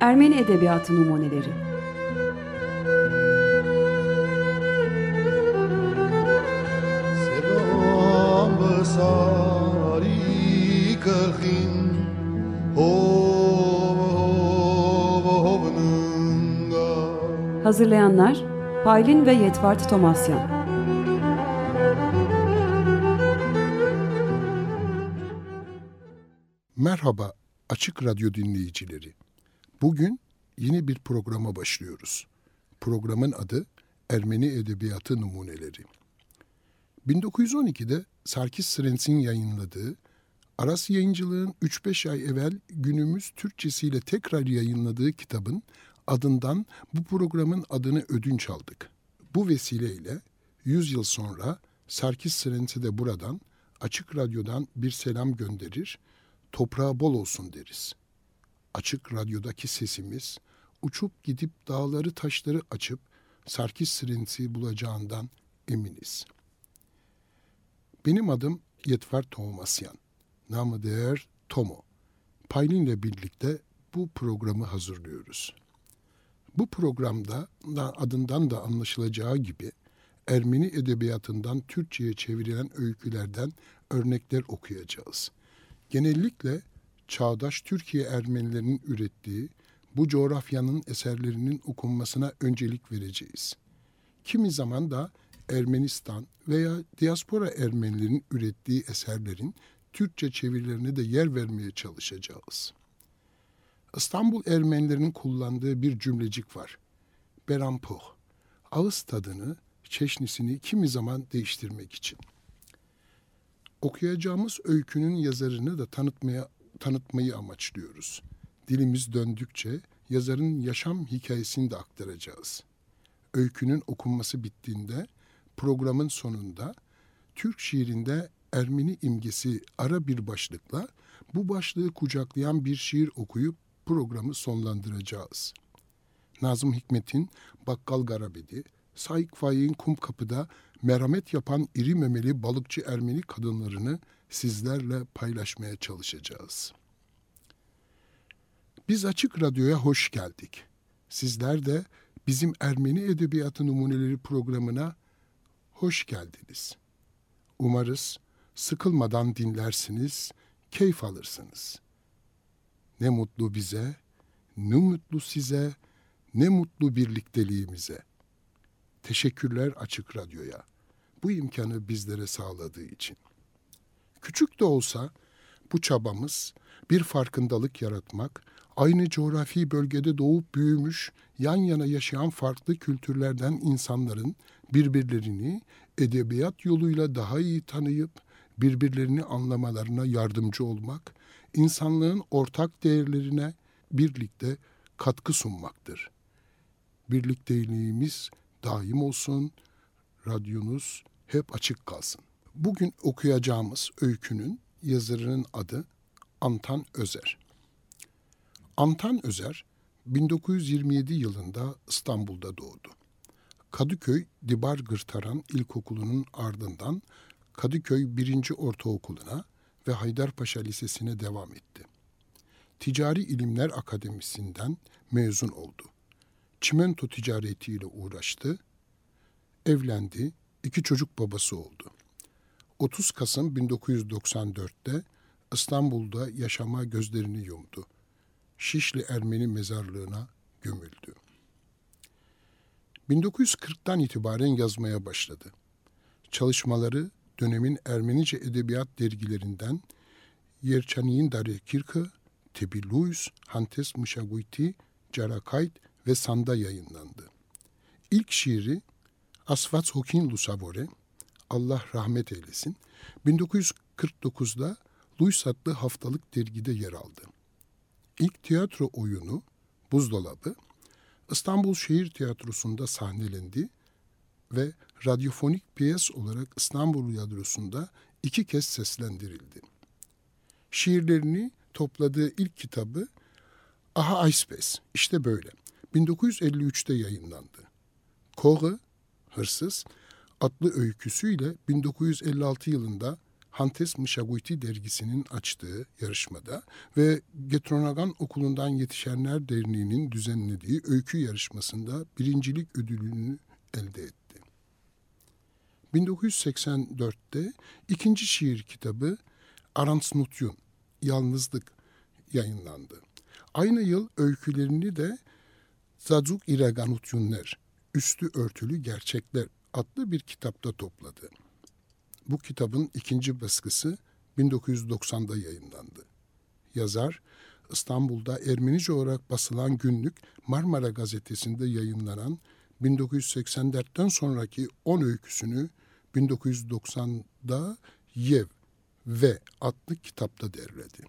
Ermeni Edebiyatı Numuneleri. Hazırlayanlar Paylin ve Yetvart Tomasyan Merhaba Açık Radyo dinleyicileri. Bugün yeni bir programa başlıyoruz. Programın adı Ermeni Edebiyatı Numuneleri. 1912'de Sarkis Srens'in yayınladığı, Aras Yayıncılığın 3-5 ay evvel günümüz Türkçesiyle tekrar yayınladığı kitabın adından bu programın adını ödünç aldık. Bu vesileyle 100 yıl sonra Sarkis Srens'e de buradan Açık Radyo'dan bir selam gönderir, toprağı bol olsun deriz. Açık Radyo'daki sesimiz uçup gidip dağları taşları açıp Sarkis Srens'i bulacağından eminiz. Benim adım Yetver Tomasyan. Namı değer Tomo. Paylin'le birlikte bu programı hazırlıyoruz. Bu programda adından da anlaşılacağı gibi Ermeni edebiyatından Türkçe'ye çevrilen öykülerden örnekler okuyacağız. Genellikle çağdaş Türkiye Ermenilerinin ürettiği bu coğrafyanın eserlerinin okunmasına öncelik vereceğiz. Kimi zaman da Ermenistan veya diaspora Ermenilerin ürettiği eserlerin Türkçe çevirilerine de yer vermeye çalışacağız. İstanbul Ermenilerinin kullandığı bir cümlecik var. Berampoh, ağız tadını, çeşnisini kimi zaman değiştirmek için. Okuyacağımız öykünün yazarını da tanıtmaya tanıtmayı amaçlıyoruz. Dilimiz döndükçe yazarın yaşam hikayesini de aktaracağız. Öykünün okunması bittiğinde programın sonunda Türk şiirinde Ermeni imgesi ara bir başlıkla bu başlığı kucaklayan bir şiir okuyup programı sonlandıracağız. Nazım Hikmet'in Bakkal Garabedi, Saik Faik'in Kumkapı'da merhamet yapan iri memeli balıkçı Ermeni kadınlarını sizlerle paylaşmaya çalışacağız. Biz Açık Radyo'ya hoş geldik. Sizler de bizim Ermeni Edebiyatı Numuneleri programına hoş geldiniz. Umarız sıkılmadan dinlersiniz, keyif alırsınız. Ne mutlu bize, ne mutlu size, ne mutlu birlikteliğimize. Teşekkürler Açık Radyo'ya bu imkanı bizlere sağladığı için. Küçük de olsa bu çabamız bir farkındalık yaratmak, aynı coğrafi bölgede doğup büyümüş, yan yana yaşayan farklı kültürlerden insanların birbirlerini edebiyat yoluyla daha iyi tanıyıp birbirlerini anlamalarına yardımcı olmak, insanlığın ortak değerlerine birlikte katkı sunmaktır. Birlikteliğimiz daim olsun, radyonuz hep açık kalsın. Bugün okuyacağımız öykünün yazarının adı Antan Özer. Antan Özer 1927 yılında İstanbul'da doğdu. Kadıköy Dibar Gırtaran İlkokulu'nun ardından Kadıköy 1. Ortaokulu'na ve Haydarpaşa Lisesi'ne devam etti. Ticari İlimler Akademisi'nden mezun oldu. Çimento ticaretiyle uğraştı, evlendi, iki çocuk babası oldu. 30 Kasım 1994'te İstanbul'da yaşama gözlerini yumdu. Şişli Ermeni mezarlığına gömüldü. 1940'tan itibaren yazmaya başladı. Çalışmaları dönemin Ermenice edebiyat dergilerinden Yerçaniyin Dare Kirkı, Tebiluyus, Hantes Mışaguyti, Carakayt ve Sanda yayınlandı. İlk şiiri Asfats Hokin Lusavore, Allah rahmet eylesin, 1949'da Luis adlı haftalık dergide yer aldı. İlk tiyatro oyunu Buzdolabı İstanbul Şehir Tiyatrosu'nda sahnelendi ve radyofonik piyes olarak İstanbul Yadrosu'nda iki kez seslendirildi. Şiirlerini topladığı ilk kitabı Aha Icepes, işte böyle. 1953'te yayınlandı. Kore, Hırsız adlı öyküsüyle 1956 yılında Hantes Mışaguyti dergisinin açtığı yarışmada ve Getronagan Okulu'ndan Yetişenler Derneği'nin düzenlediği öykü yarışmasında birincilik ödülünü elde etti. 1984'te ikinci şiir kitabı Aransnutyun, Yalnızlık yayınlandı. Aynı yıl öykülerini de Zazuk İreganutyunler, Üstü Örtülü Gerçekler adlı bir kitapta topladı. Bu kitabın ikinci baskısı 1990'da yayınlandı. Yazar, İstanbul'da Ermenice olarak basılan günlük Marmara Gazetesi'nde yayınlanan 1984'ten sonraki 10 öyküsünü 1990'da Yev ve adlı kitapta derledi.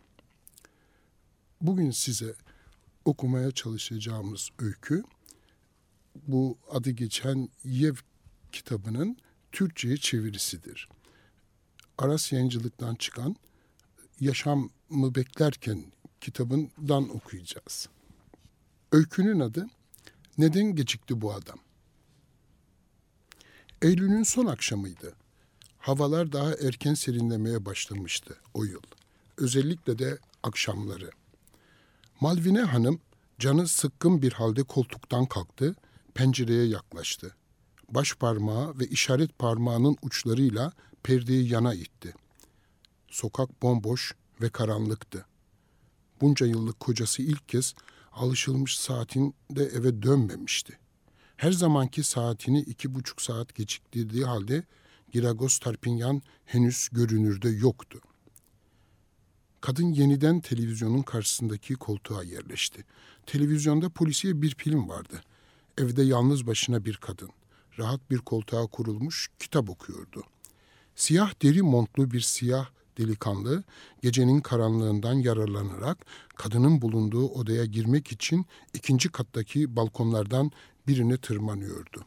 Bugün size okumaya çalışacağımız öykü bu adı geçen Yev kitabının Türkçe'ye çevirisidir. Aras Yayıncılık'tan çıkan Yaşamı Beklerken kitabından okuyacağız. Öykünün adı Neden Gecikti Bu Adam? Eylül'ün son akşamıydı. Havalar daha erken serinlemeye başlamıştı o yıl. Özellikle de akşamları. Malvine Hanım canı sıkkın bir halde koltuktan kalktı, pencereye yaklaştı. Baş parmağı ve işaret parmağının uçlarıyla perdeyi yana itti. Sokak bomboş ve karanlıktı. Bunca yıllık kocası ilk kez alışılmış saatinde eve dönmemişti. Her zamanki saatini iki buçuk saat geciktirdiği halde Giragos Tarpinyan henüz görünürde yoktu. Kadın yeniden televizyonun karşısındaki koltuğa yerleşti. Televizyonda polisiye bir film vardı. Evde yalnız başına bir kadın. Rahat bir koltuğa kurulmuş kitap okuyordu. Siyah deri montlu bir siyah delikanlı gecenin karanlığından yararlanarak kadının bulunduğu odaya girmek için ikinci kattaki balkonlardan birine tırmanıyordu.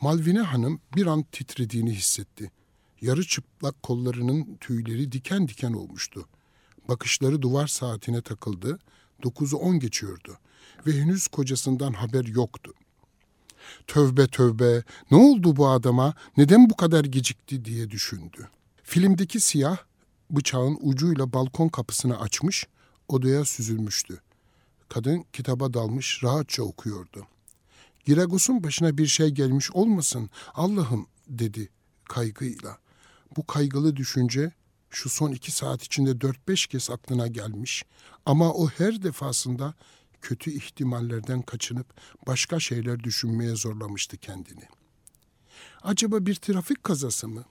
Malvine Hanım bir an titrediğini hissetti. Yarı çıplak kollarının tüyleri diken diken olmuştu. Bakışları duvar saatine takıldı. Dokuzu on geçiyordu ve henüz kocasından haber yoktu. Tövbe tövbe ne oldu bu adama neden bu kadar gecikti diye düşündü. Filmdeki siyah bıçağın ucuyla balkon kapısını açmış odaya süzülmüştü. Kadın kitaba dalmış rahatça okuyordu. Giragos'un başına bir şey gelmiş olmasın Allah'ım dedi kaygıyla. Bu kaygılı düşünce şu son iki saat içinde dört beş kez aklına gelmiş ama o her defasında kötü ihtimallerden kaçınıp başka şeyler düşünmeye zorlamıştı kendini. Acaba bir trafik kazası mı?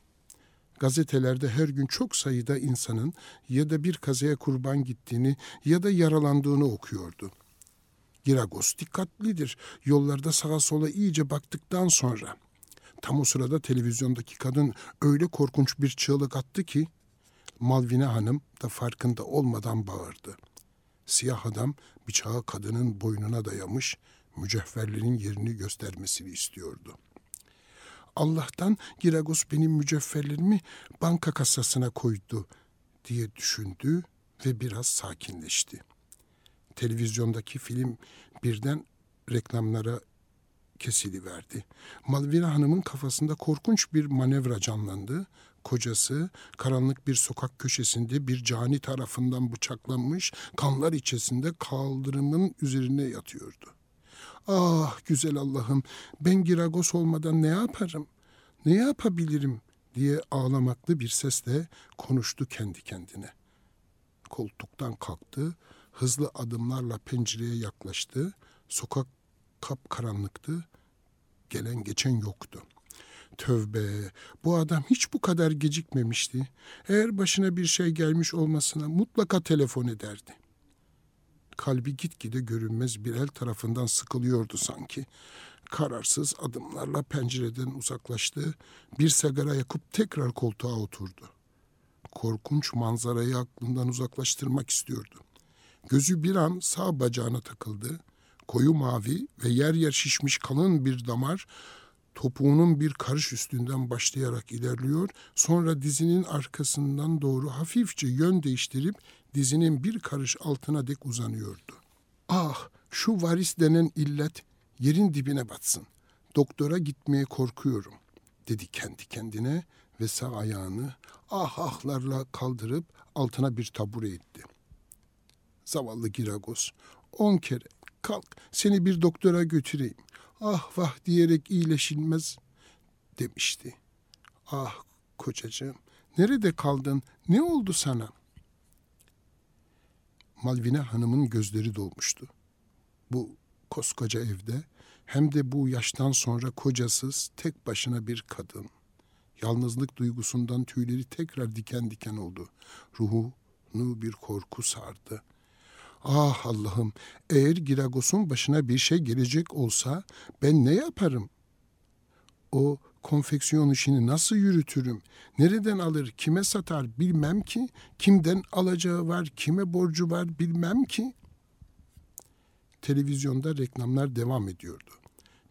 Gazetelerde her gün çok sayıda insanın ya da bir kazaya kurban gittiğini ya da yaralandığını okuyordu. Giragos dikkatlidir. Yollarda sağa sola iyice baktıktan sonra. Tam o sırada televizyondaki kadın öyle korkunç bir çığlık attı ki Malvine Hanım da farkında olmadan bağırdı. Siyah adam bıçağı kadının boynuna dayamış, mücevherlerin yerini göstermesini istiyordu. Allah'tan Giragos benim mücevherlerimi banka kasasına koydu diye düşündü ve biraz sakinleşti. Televizyondaki film birden reklamlara kesiliverdi. Malvina Hanım'ın kafasında korkunç bir manevra canlandı. Kocası karanlık bir sokak köşesinde bir cani tarafından bıçaklanmış, kanlar içerisinde kaldırımın üzerine yatıyordu. Ah güzel Allah'ım ben Giragos olmadan ne yaparım? Ne yapabilirim? diye ağlamaklı bir sesle konuştu kendi kendine. Koltuktan kalktı, hızlı adımlarla pencereye yaklaştı. Sokak kapkaranlıktı. Gelen geçen yoktu. Tövbe, bu adam hiç bu kadar gecikmemişti. Eğer başına bir şey gelmiş olmasına mutlaka telefon ederdi. Kalbi gitgide görünmez bir el tarafından sıkılıyordu sanki. Kararsız adımlarla pencereden uzaklaştı. Bir sigara yakıp tekrar koltuğa oturdu. Korkunç manzarayı aklından uzaklaştırmak istiyordu. Gözü bir an sağ bacağına takıldı. Koyu mavi ve yer yer şişmiş kalın bir damar topuğunun bir karış üstünden başlayarak ilerliyor. Sonra dizinin arkasından doğru hafifçe yön değiştirip dizinin bir karış altına dek uzanıyordu. Ah şu varis denen illet yerin dibine batsın. Doktora gitmeye korkuyorum dedi kendi kendine ve sağ ayağını ah ahlarla kaldırıp altına bir tabure etti. Zavallı Giragos on kere kalk seni bir doktora götüreyim. Ah vah diyerek iyileşilmez demişti. Ah kocacığım nerede kaldın ne oldu sana? Malvine Hanım'ın gözleri dolmuştu. Bu koskoca evde hem de bu yaştan sonra kocasız tek başına bir kadın. Yalnızlık duygusundan tüyleri tekrar diken diken oldu. Ruhunu bir korku sardı. Ah Allah'ım eğer Giragos'un başına bir şey gelecek olsa ben ne yaparım? O konfeksiyon işini nasıl yürütürüm? Nereden alır, kime satar bilmem ki. Kimden alacağı var, kime borcu var bilmem ki. Televizyonda reklamlar devam ediyordu.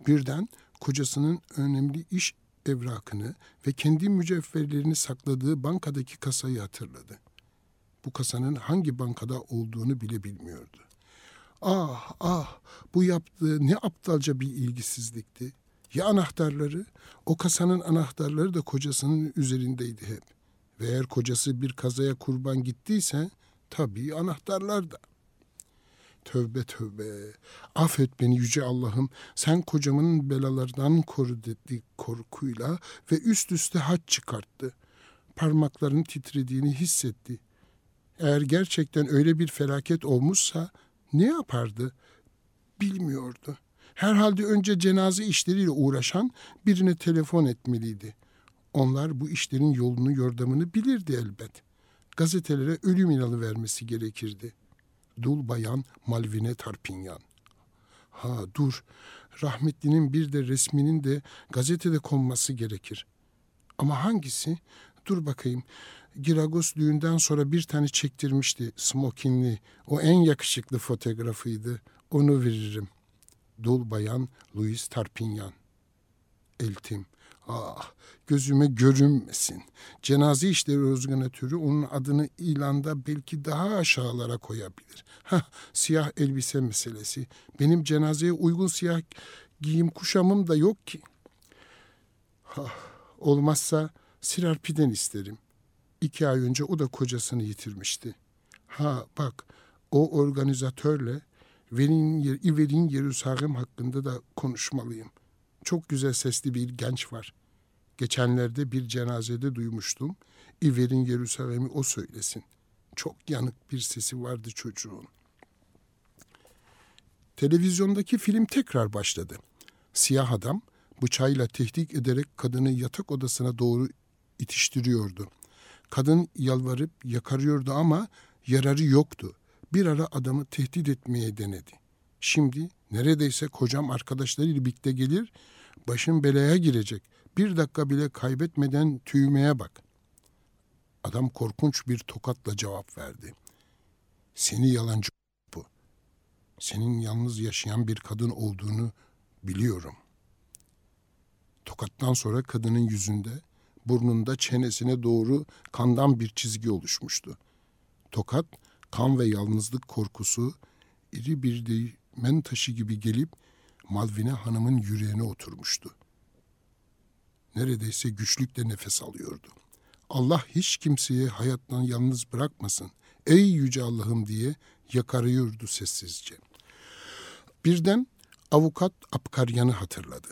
Birden kocasının önemli iş evrakını ve kendi mücevherlerini sakladığı bankadaki kasayı hatırladı. Bu kasanın hangi bankada olduğunu bile bilmiyordu. Ah ah bu yaptığı ne aptalca bir ilgisizlikti. Ya anahtarları? O kasanın anahtarları da kocasının üzerindeydi hep. Ve eğer kocası bir kazaya kurban gittiyse tabii anahtarlar da. Tövbe tövbe. Affet beni yüce Allah'ım. Sen kocamın belalardan koru dedi korkuyla ve üst üste haç çıkarttı. Parmaklarının titrediğini hissetti. Eğer gerçekten öyle bir felaket olmuşsa ne yapardı? Bilmiyordu. Herhalde önce cenaze işleriyle uğraşan birine telefon etmeliydi. Onlar bu işlerin yolunu yordamını bilirdi elbet. Gazetelere ölüm inalı vermesi gerekirdi. Dul bayan Malvine Tarpinyan. Ha dur, rahmetlinin bir de resminin de gazetede konması gerekir. Ama hangisi? Dur bakayım. Giragos düğünden sonra bir tane çektirmişti smokinli. O en yakışıklı fotoğrafıydı. Onu veririm. Dul bayan Louis Tarpinyan. Eltim. Ah gözüme görünmesin. Cenaze işleri organizatörü onun adını ilanda belki daha aşağılara koyabilir. Ha siyah elbise meselesi. Benim cenazeye uygun siyah giyim kuşamım da yok ki. Ha, olmazsa Sirarpi'den isterim. İki ay önce o da kocasını yitirmişti. Ha bak o organizatörle Verin, İver'in Yerusalem hakkında da konuşmalıyım. Çok güzel sesli bir genç var. Geçenlerde bir cenazede duymuştum. İver'in Yerusalem'i o söylesin. Çok yanık bir sesi vardı çocuğun. Televizyondaki film tekrar başladı. Siyah adam bıçağıyla tehdit ederek kadını yatak odasına doğru itiştiriyordu. Kadın yalvarıp yakarıyordu ama yararı yoktu. Bir ara adamı tehdit etmeye denedi. Şimdi neredeyse kocam arkadaşlarıyla birlikte gelir, başın belaya girecek. Bir dakika bile kaybetmeden tüymeye bak. Adam korkunç bir tokatla cevap verdi. Seni yalancı bu. Senin yalnız yaşayan bir kadın olduğunu biliyorum. Tokattan sonra kadının yüzünde, burnunda çenesine doğru kandan bir çizgi oluşmuştu. Tokat, kan ve yalnızlık korkusu iri bir değmen taşı gibi gelip Malvine Hanım'ın yüreğine oturmuştu. Neredeyse güçlükle nefes alıyordu. Allah hiç kimseyi hayattan yalnız bırakmasın. Ey yüce Allah'ım diye yakarıyordu sessizce. Birden avukat Apkaryan'ı hatırladı.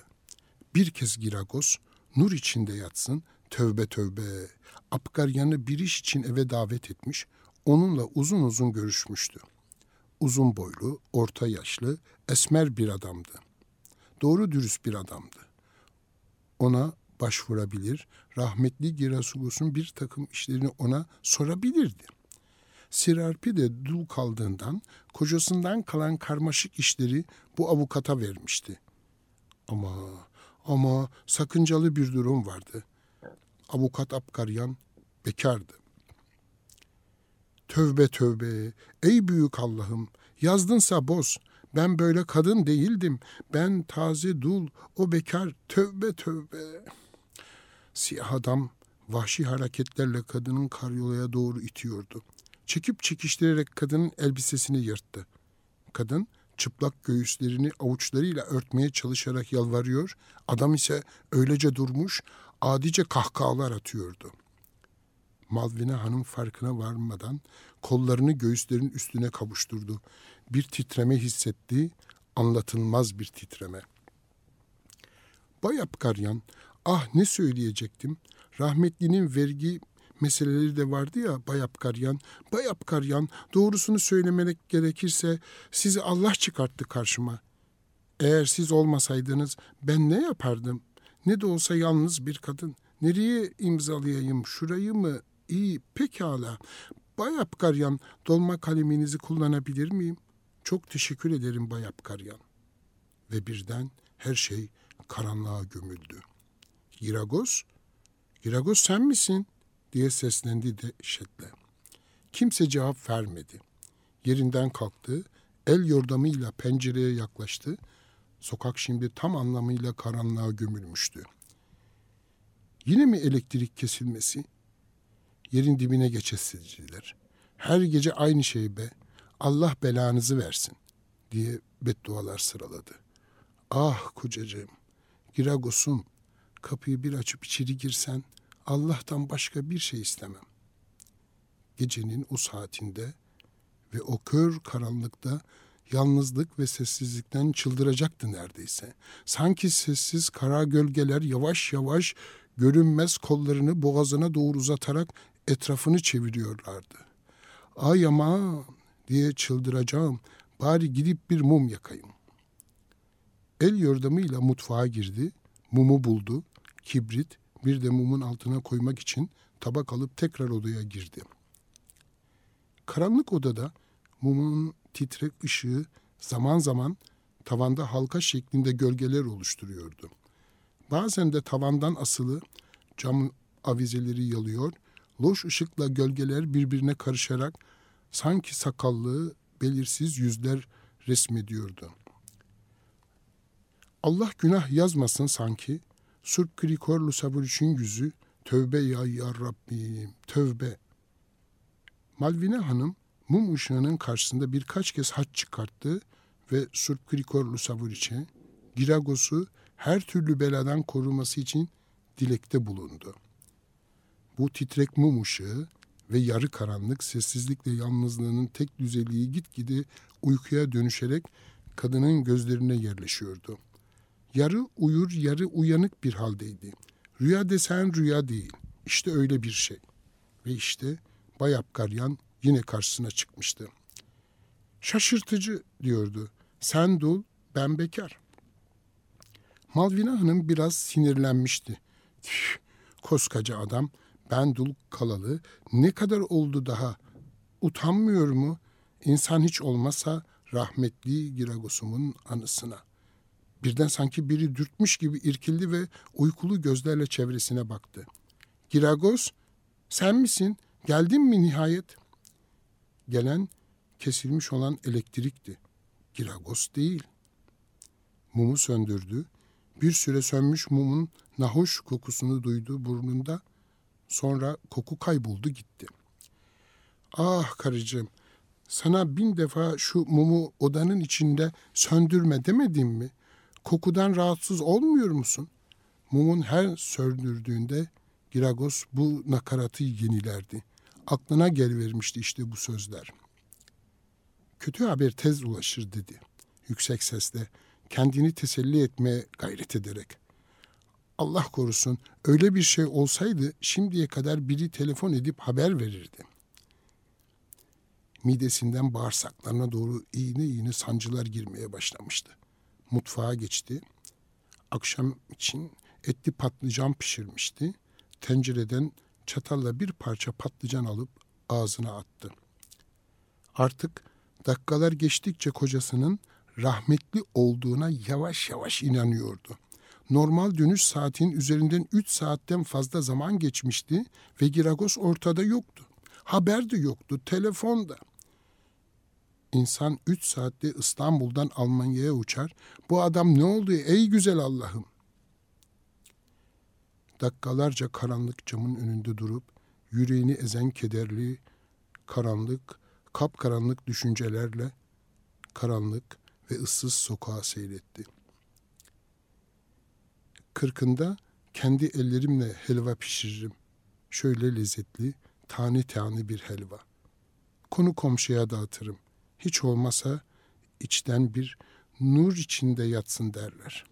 Bir kez Giragos nur içinde yatsın, tövbe tövbe. Apkaryan'ı bir iş için eve davet etmiş, onunla uzun uzun görüşmüştü. Uzun boylu, orta yaşlı, esmer bir adamdı. Doğru dürüst bir adamdı. Ona başvurabilir, rahmetli Gerasulos'un bir takım işlerini ona sorabilirdi. Sirarpi de dul kaldığından kocasından kalan karmaşık işleri bu avukata vermişti. Ama ama sakıncalı bir durum vardı. Avukat Apkaryan bekardı. Tövbe tövbe, ey büyük Allah'ım, yazdınsa boz. Ben böyle kadın değildim. Ben taze dul, o bekar. Tövbe tövbe. Siyah adam vahşi hareketlerle kadının karyolaya doğru itiyordu. Çekip çekiştirerek kadının elbisesini yırttı. Kadın çıplak göğüslerini avuçlarıyla örtmeye çalışarak yalvarıyor. Adam ise öylece durmuş, adice kahkahalar atıyordu. Malvine Hanım farkına varmadan kollarını göğüslerin üstüne kavuşturdu. Bir titreme hissetti, anlatılmaz bir titreme. Bay Apkaryan, ah ne söyleyecektim. Rahmetlinin vergi meseleleri de vardı ya Bay Apkaryan. Bay Apkaryan doğrusunu söylemek gerekirse sizi Allah çıkarttı karşıma. Eğer siz olmasaydınız ben ne yapardım? Ne de olsa yalnız bir kadın. Nereye imzalayayım? Şurayı mı? İyi, pekala. Bay Apkaryan, dolma kaleminizi kullanabilir miyim? Çok teşekkür ederim Bay Apkaryan. Ve birden her şey karanlığa gömüldü. Giragos, Giragos sen misin? Diye seslendi dehşetle. Kimse cevap vermedi. Yerinden kalktı, el yordamıyla pencereye yaklaştı. Sokak şimdi tam anlamıyla karanlığa gömülmüştü. Yine mi elektrik kesilmesi? Yerin dibine geçesizciler. Her gece aynı şey be. Allah belanızı versin diye beddualar sıraladı. Ah kocacığım, Giragos'um, kapıyı bir açıp içeri girsen Allah'tan başka bir şey istemem. Gecenin o saatinde ve o kör karanlıkta yalnızlık ve sessizlikten çıldıracaktı neredeyse. Sanki sessiz kara gölgeler yavaş yavaş görünmez kollarını boğazına doğru uzatarak etrafını çeviriyorlardı. Ay ama diye çıldıracağım. Bari gidip bir mum yakayım. El yordamıyla mutfağa girdi. Mumu buldu. Kibrit bir de mumun altına koymak için tabak alıp tekrar odaya girdi. Karanlık odada mumun titrek ışığı zaman zaman tavanda halka şeklinde gölgeler oluşturuyordu. Bazen de tavandan asılı cam avizeleri yalıyor, loş ışıkla gölgeler birbirine karışarak sanki sakallı, belirsiz yüzler resmediyordu. Allah günah yazmasın sanki, Surp Krikorlu Saburiç'in yüzü, tövbe ya ya Rabbim, tövbe. Malvine Hanım mum ışığının karşısında birkaç kez haç çıkarttı ve Surp Krikorlu Saburiç'e Giragos'u her türlü beladan koruması için dilekte bulundu. Bu titrek mum ışığı ve yarı karanlık sessizlikle yalnızlığının tek düzeliği gitgide uykuya dönüşerek kadının gözlerine yerleşiyordu. Yarı uyur yarı uyanık bir haldeydi. Rüya desen rüya değil. İşte öyle bir şey. Ve işte Bay Apkaryan yine karşısına çıkmıştı. Şaşırtıcı diyordu. Sen dul, ben bekar. Malvina Hanım biraz sinirlenmişti. Tüh, koskoca adam, ben dul kalalı, ne kadar oldu daha? Utanmıyor mu? İnsan hiç olmasa rahmetli Giragos'umun anısına. Birden sanki biri dürtmüş gibi irkildi ve uykulu gözlerle çevresine baktı. Giragos, sen misin? Geldin mi nihayet? Gelen kesilmiş olan elektrikti. Giragos değil. Mumu söndürdü. Bir süre sönmüş mumun nahoş kokusunu duydu burnunda. Sonra koku kayboldu gitti. Ah karıcığım, sana bin defa şu mumu odanın içinde söndürme demedim mi? Kokudan rahatsız olmuyor musun? Mumun her söndürdüğünde Giragos bu nakaratı yenilerdi. Aklına gelvermişti işte bu sözler. Kötü haber tez ulaşır dedi. Yüksek sesle kendini teselli etmeye gayret ederek. Allah korusun öyle bir şey olsaydı şimdiye kadar biri telefon edip haber verirdi. Midesinden bağırsaklarına doğru iğne iğne sancılar girmeye başlamıştı. Mutfağa geçti. Akşam için etli patlıcan pişirmişti. Tencereden çatalla bir parça patlıcan alıp ağzına attı. Artık dakikalar geçtikçe kocasının rahmetli olduğuna yavaş yavaş inanıyordu. Normal dönüş saatin üzerinden 3 saatten fazla zaman geçmişti ve Giragos ortada yoktu. Haber de yoktu, telefon da. İnsan 3 saatte İstanbul'dan Almanya'ya uçar. Bu adam ne oldu ey güzel Allah'ım? Dakikalarca karanlık camın önünde durup yüreğini ezen kederli, karanlık, kapkaranlık düşüncelerle karanlık ve ıssız sokağa seyretti. Kırkında kendi ellerimle helva pişiririm. Şöyle lezzetli, tane tane bir helva. Konu komşuya dağıtırım. Hiç olmasa içten bir nur içinde yatsın derler.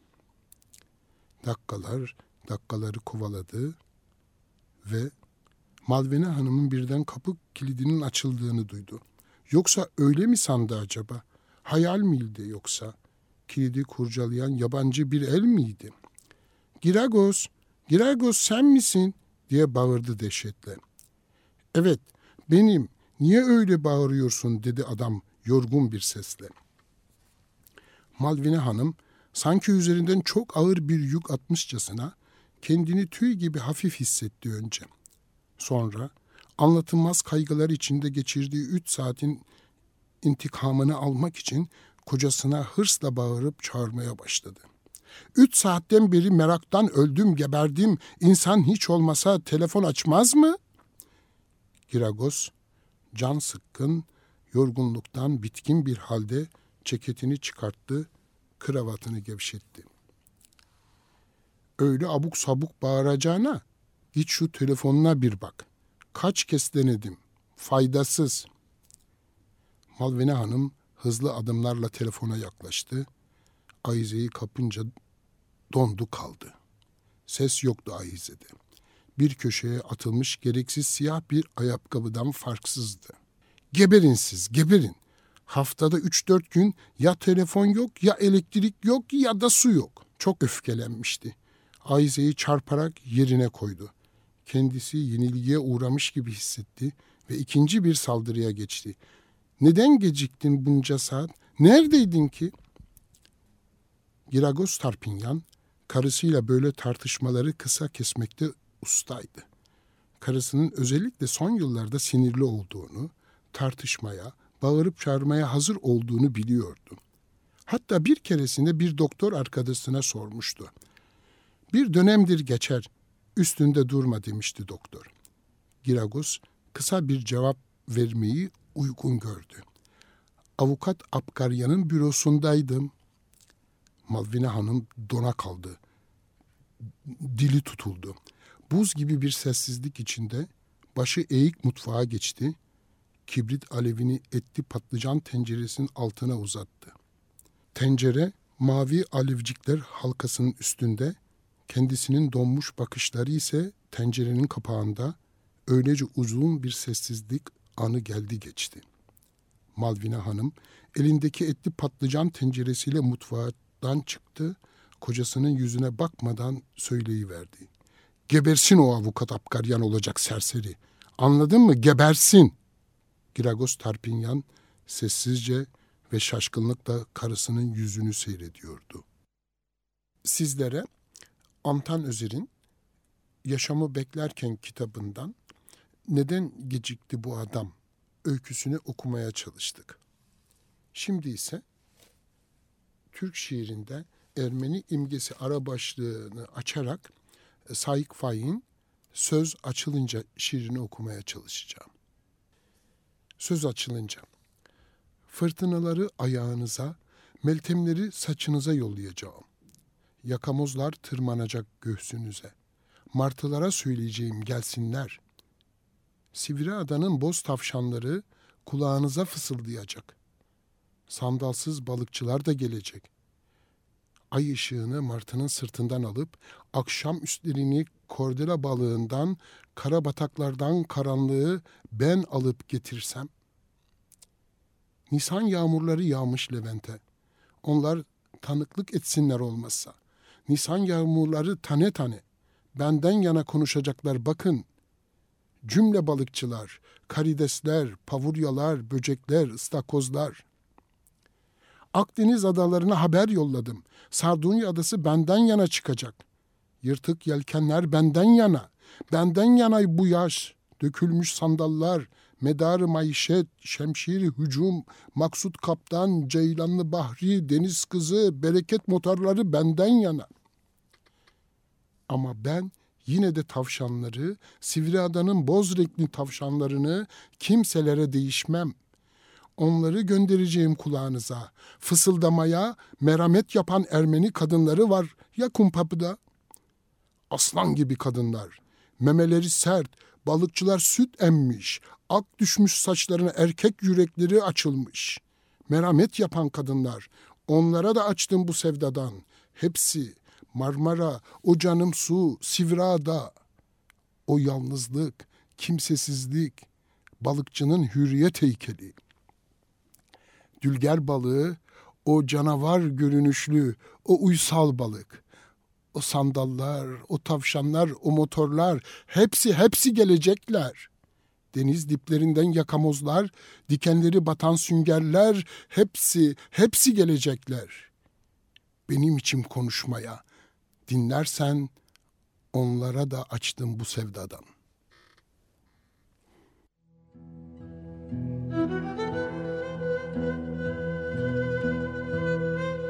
Dakikalar, dakikaları kovaladı ve Malvene Hanım'ın birden kapı kilidinin açıldığını duydu. Yoksa öyle mi sandı acaba? Hayal miydi yoksa? Kilidi kurcalayan yabancı bir el miydi? Giragos, Giragos sen misin? diye bağırdı dehşetle. Evet, benim. Niye öyle bağırıyorsun dedi adam yorgun bir sesle. Malvine Hanım sanki üzerinden çok ağır bir yük atmışçasına kendini tüy gibi hafif hissetti önce. Sonra anlatılmaz kaygılar içinde geçirdiği üç saatin intikamını almak için kocasına hırsla bağırıp çağırmaya başladı. Üç saatten beri meraktan öldüm geberdim. İnsan hiç olmasa telefon açmaz mı? Giragos can sıkkın, yorgunluktan bitkin bir halde ceketini çıkarttı, kravatını gevşetti. Öyle abuk sabuk bağıracağına git şu telefonuna bir bak. Kaç kez denedim. Faydasız. Malvene Hanım hızlı adımlarla telefona yaklaştı. Ayize'yi kapınca dondu kaldı. Ses yoktu Ayize'de. Bir köşeye atılmış gereksiz siyah bir ayakkabıdan farksızdı. Geberin siz, geberin. Haftada üç dört gün ya telefon yok, ya elektrik yok, ya da su yok. Çok öfkelenmişti. Ayize'yi çarparak yerine koydu. Kendisi yenilgiye uğramış gibi hissetti ve ikinci bir saldırıya geçti. Neden geciktin bunca saat? Neredeydin ki? Giragos Tarpinyan, karısıyla böyle tartışmaları kısa kesmekte ustaydı. Karısının özellikle son yıllarda sinirli olduğunu, tartışmaya, bağırıp çağırmaya hazır olduğunu biliyordu. Hatta bir keresinde bir doktor arkadaşına sormuştu. Bir dönemdir geçer, üstünde durma demişti doktor. Giragos kısa bir cevap vermeyi uygun gördü. Avukat Apkaryan'ın bürosundaydım. Malvine Hanım dona kaldı. Dili tutuldu. Buz gibi bir sessizlik içinde başı eğik mutfağa geçti. Kibrit alevini etli patlıcan tenceresinin altına uzattı. Tencere mavi alevcikler halkasının üstünde, kendisinin donmuş bakışları ise tencerenin kapağında öylece uzun bir sessizlik anı geldi geçti. Malvine Hanım elindeki etli patlıcan tenceresiyle mutfağdan çıktı, kocasının yüzüne bakmadan söyleyiverdi. Gebersin o avukat Apkaryan olacak serseri. Anladın mı? Gebersin. Giragos Tarpinyan sessizce ve şaşkınlıkla karısının yüzünü seyrediyordu. Sizlere Antan Özer'in Yaşamı Beklerken kitabından Neden Gecikti Bu Adam öyküsünü okumaya çalıştık. Şimdi ise Türk şiirinde Ermeni imgesi ara başlığını açarak Saik Faik'in Söz Açılınca şiirini okumaya çalışacağım. Söz açılınca Fırtınaları ayağınıza, meltemleri saçınıza yollayacağım. Yakamozlar tırmanacak göğsünüze. Martılara söyleyeceğim gelsinler. Sivri adanın boz tavşanları kulağınıza fısıldayacak. Sandalsız balıkçılar da gelecek. Ay ışığını martının sırtından alıp akşam üstlerini kordela balığından, kara bataklardan karanlığı ben alıp getirsem. Nisan yağmurları yağmış Levent'e. Onlar tanıklık etsinler olmazsa. Nisan yağmurları tane tane. Benden yana konuşacaklar bakın. Cümle balıkçılar, karidesler, pavuryalar, böcekler, ıstakozlar. Akdeniz adalarına haber yolladım. Sardunya adası benden yana çıkacak. Yırtık yelkenler benden yana. Benden yana bu yaş. Dökülmüş sandallar, medarı maişet, şemşiri hücum, maksut kaptan, ceylanlı bahri, deniz kızı, bereket motorları benden yana. Ama ben yine de tavşanları, Sivriada'nın boz renkli tavşanlarını kimselere değişmem. Onları göndereceğim kulağınıza. Fısıldamaya merhamet yapan Ermeni kadınları var ya kumpapıda. Aslan gibi kadınlar. Memeleri sert, Balıkçılar süt emmiş. Ak düşmüş saçlarına erkek yürekleri açılmış. Merhamet yapan kadınlar. Onlara da açtım bu sevdadan. Hepsi Marmara, o canım su, Sivra'da. O yalnızlık, kimsesizlik, balıkçının hürriyet heykeli. Dülger balığı, o canavar görünüşlü, o uysal balık. O sandallar, o tavşanlar, o motorlar, hepsi hepsi gelecekler. Deniz diplerinden yakamozlar, dikenleri batan süngerler, hepsi, hepsi gelecekler. Benim için konuşmaya, dinlersen onlara da açtım bu sevdadan.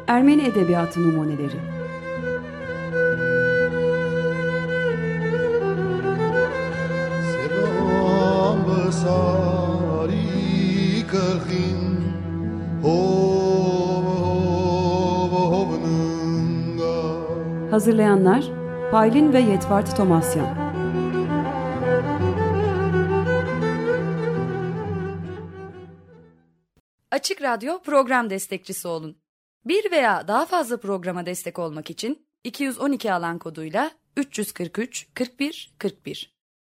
Ermeni Edebiyatı Numuneleri Hov hovnunga Hazırlayanlar Paylin ve Yetvart Tomasyan. Açık Radyo program destekçisi olun. Bir veya daha fazla programa destek olmak için 212 alan koduyla 343 41 41